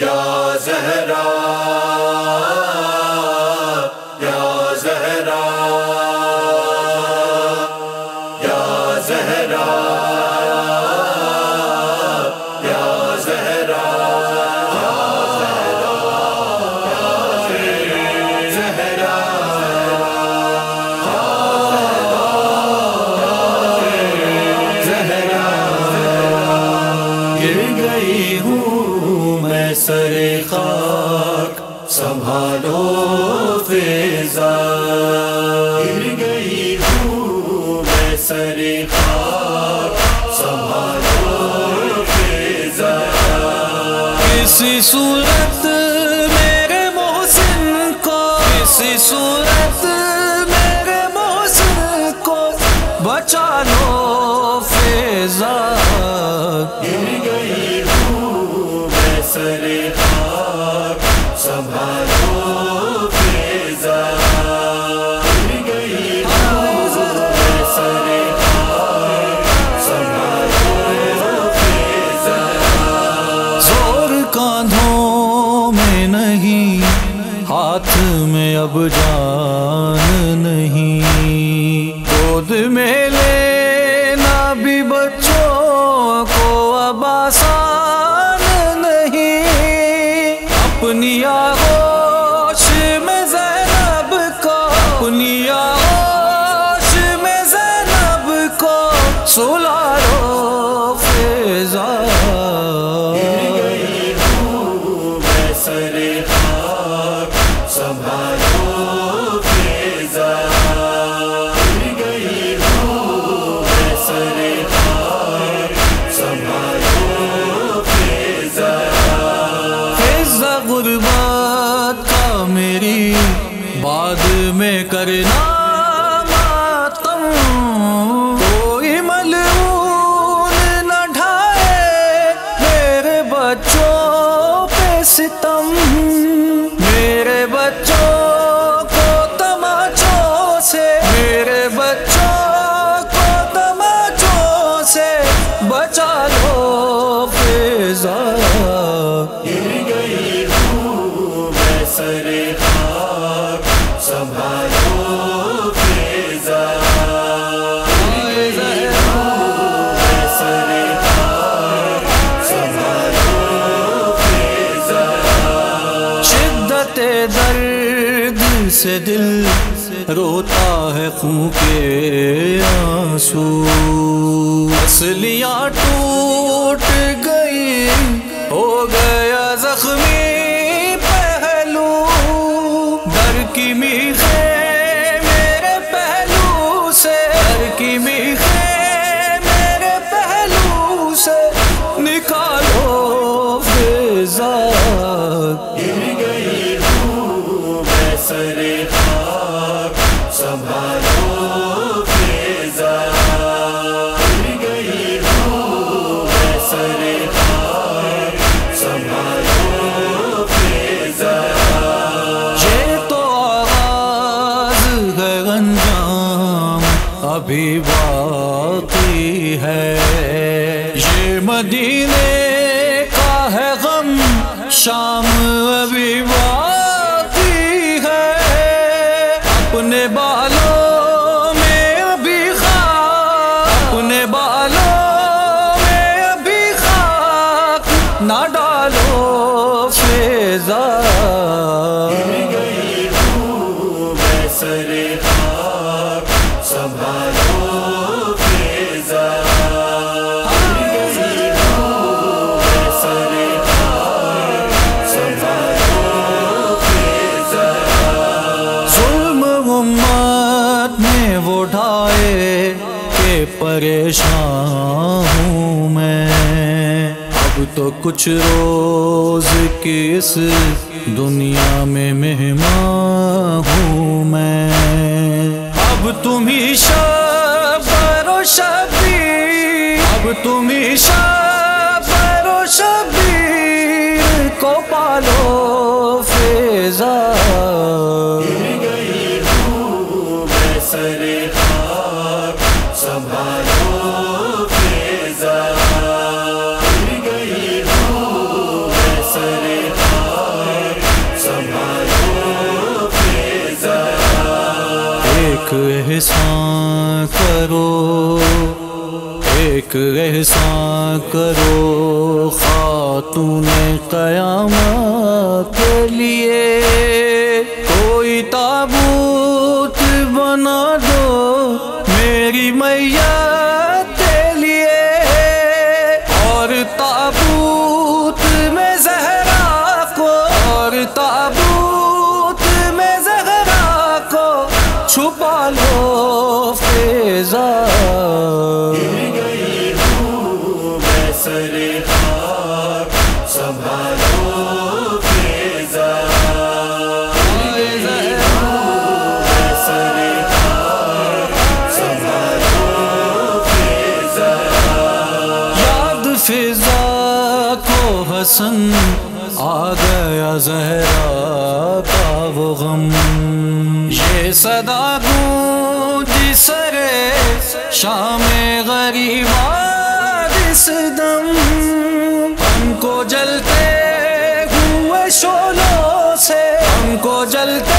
یا زہرا یا زہرا یا زہرا یا زہرا گر گئی ہوں سر خاک سنبھالو فیضا۔ گر گئی ہوں میں سر خاک سنبھالو فیضا۔ کسی سور میں نہیں ہاتھ میں اب جان نہیں۔ گود میں سرحا سنبھالو فیضا شدت درد سے دل روتا ہے خون کے آنسو، اصلیاں ٹوٹ گئے۔ انجام ابھی باقی ہے۔ یہ مدینے کا ہے غم شام پریشان ہوں میں۔ اب تو کچھ روز کی اس دنیا میں مہمان ہوں میں۔ اب تم ہی شب و شبی اب تم ہی شب و شبی کو پالو فیضا۔ گئی ہوں میں سر ایک احسان کرو ایک احسان کرو خاتون قیامت کے لیے کوئی تابوت فضا کو حسن آ گیا زہرا کا وہ غم۔ یہ صدا گونج سرے شام غریب جلتے ہوئے شولوں سے ہم کو جلتے